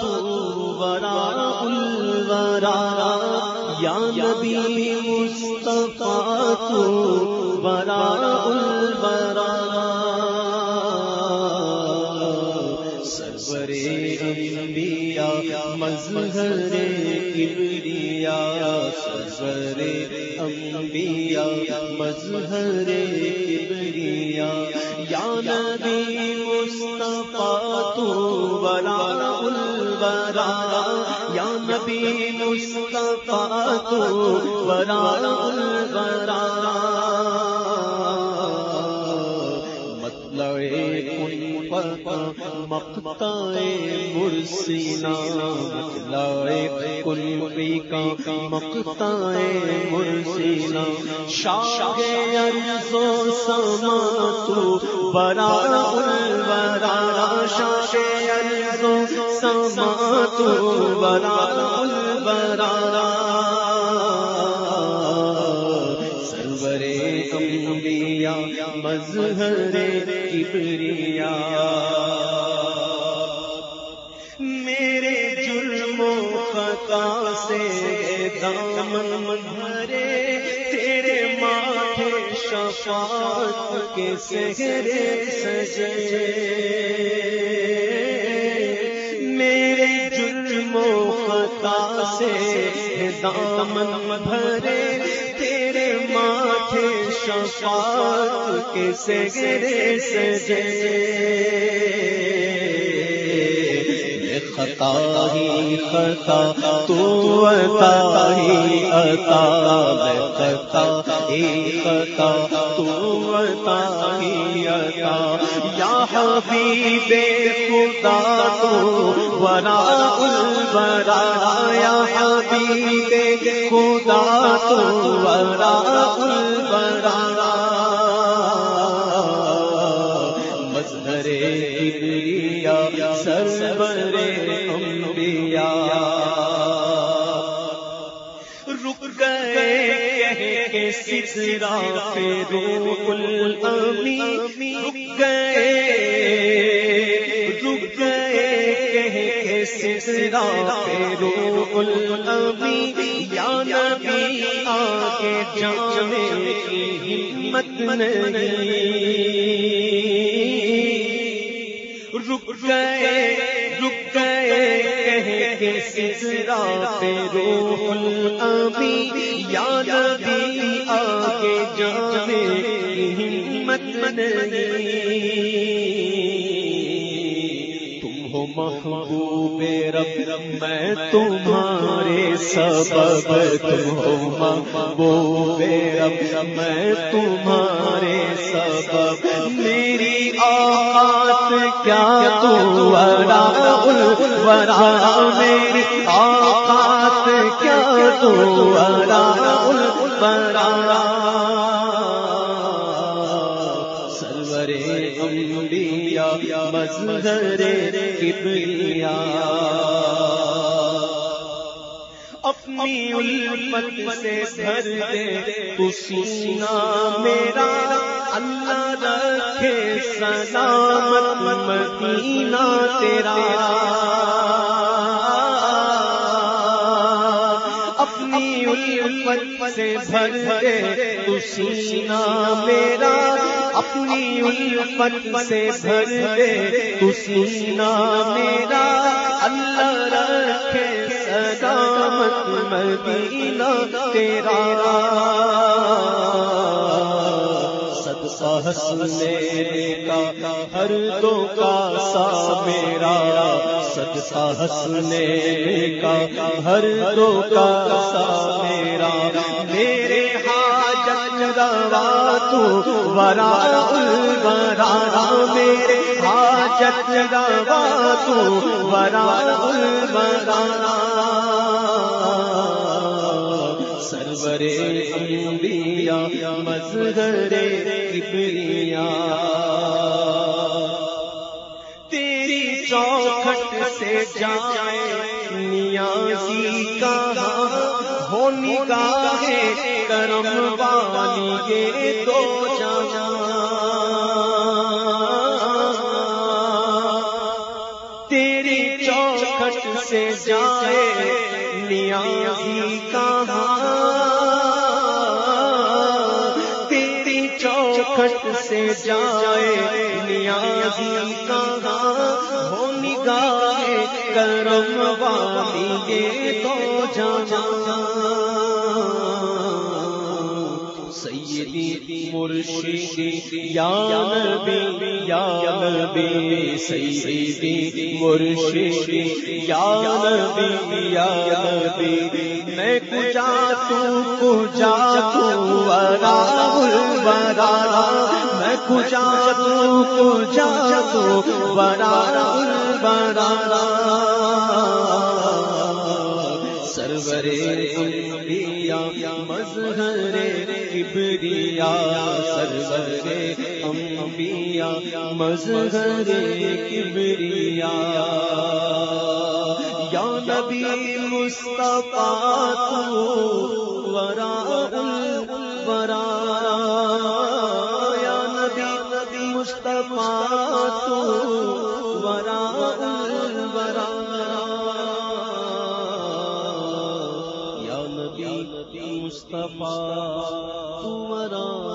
تو ورا الورا۔ یا نبی مصطفیٰ تو ورا الورا۔ مظہر کبریا سرور انبیاء، مظہر کبریا۔ یا نبی مصطفیٰ، تو ورا الورا۔ یا نبی مصطفیٰ، تو ورا الورا۔ کن مرسینا مطلع کن کا مقطع مرسینا شاہ و سما تو برا الورا شاہ ارز و سما تو برا الورا مظہر کبریا۔ میرے جرم و خطا سے دامن بھرے تیرے ماتھے شفاعت کے سہرے سجے۔ میرے جرم و خطا سے دامن بھرے ماتھے شفاعت کے سگرے سجے۔ خطا ہی خطا، تو عطا ہی عطا خطا ہی خطا، تو عطا ہی عطا۔ یا حبیب خدا تو، ورا الورا یا حبیب خدا تو، ورا الورا۔ مظہر کبریا سرور انبیاء۔ رک گئے کہ سسرا پہ روح الامی رک گئے کہ سسرا پہ روح الامی یا نبی آگے جانے کی ہمت نہیں۔ رک گئے رک گئے کہ سسرا یا نبی آگے جانے کی ہمت نہیں۔ محبوب رب، میں تمہارے سبب تم ہو محبوب رب، میں تمہارے سبب۔ میری آقات کیا تو ورا الورا میری آقات کیا تو ورا الورا انبیاء مظہر کبریا اپنی الفت سے بھر دے تو سینا میرا۔ اللہ رکھے سلامت مدینہ تیرا۔ اپنی الفت سے بھر دے تو سینا میرا۔ اپنی الفت سے بھر دے۔ تو سینا میرا اللہ رکھے سلامت مدینہ تیرا۔ صدقہ ہنسنے کا ہر دو کا سا میرا۔ صدقہ ہنسنے کا ہر دو کا سا میرا۔ میرے حاجت روا تو ورا الورا میرے حاجت روا تو ورا الورا سرور انبیاء، مظہر کبریا تیری چوکھٹ سے جائے نیازی کہاں؟ ہو نگاہ کرم والی یہ دو تیری چوکھٹ سے جائے نیازی کہاں۔ تیری چوکھٹ سے جائے نیازی کہاں۔ ہو نگاہ کرم والی یہ تو جانا سیدی مرشدی یا نبی یا نبی سیدی مرشدی یا نبی یا نبی میں کجا تو کجا تو ورا ورا میں کجا تو کجا تو ورا ورا سرور انبیاء مظہر کبریا سرور انبیاء، مظہر کبریا۔ یا نبی مصطفیٰ تو ورا ورا یا نبی نبی مصطفیٰ تو تمہارا